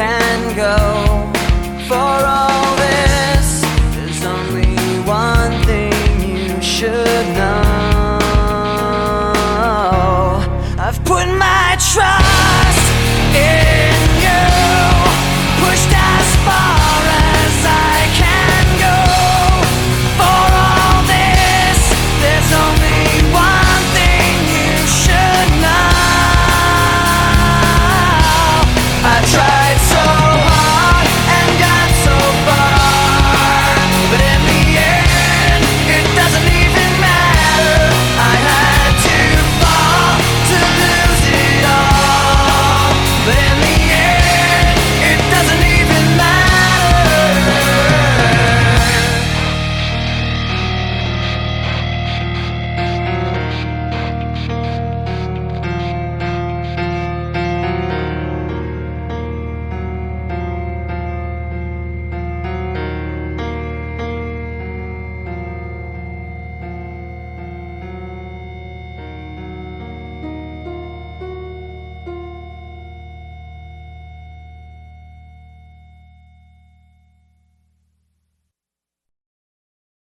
can go.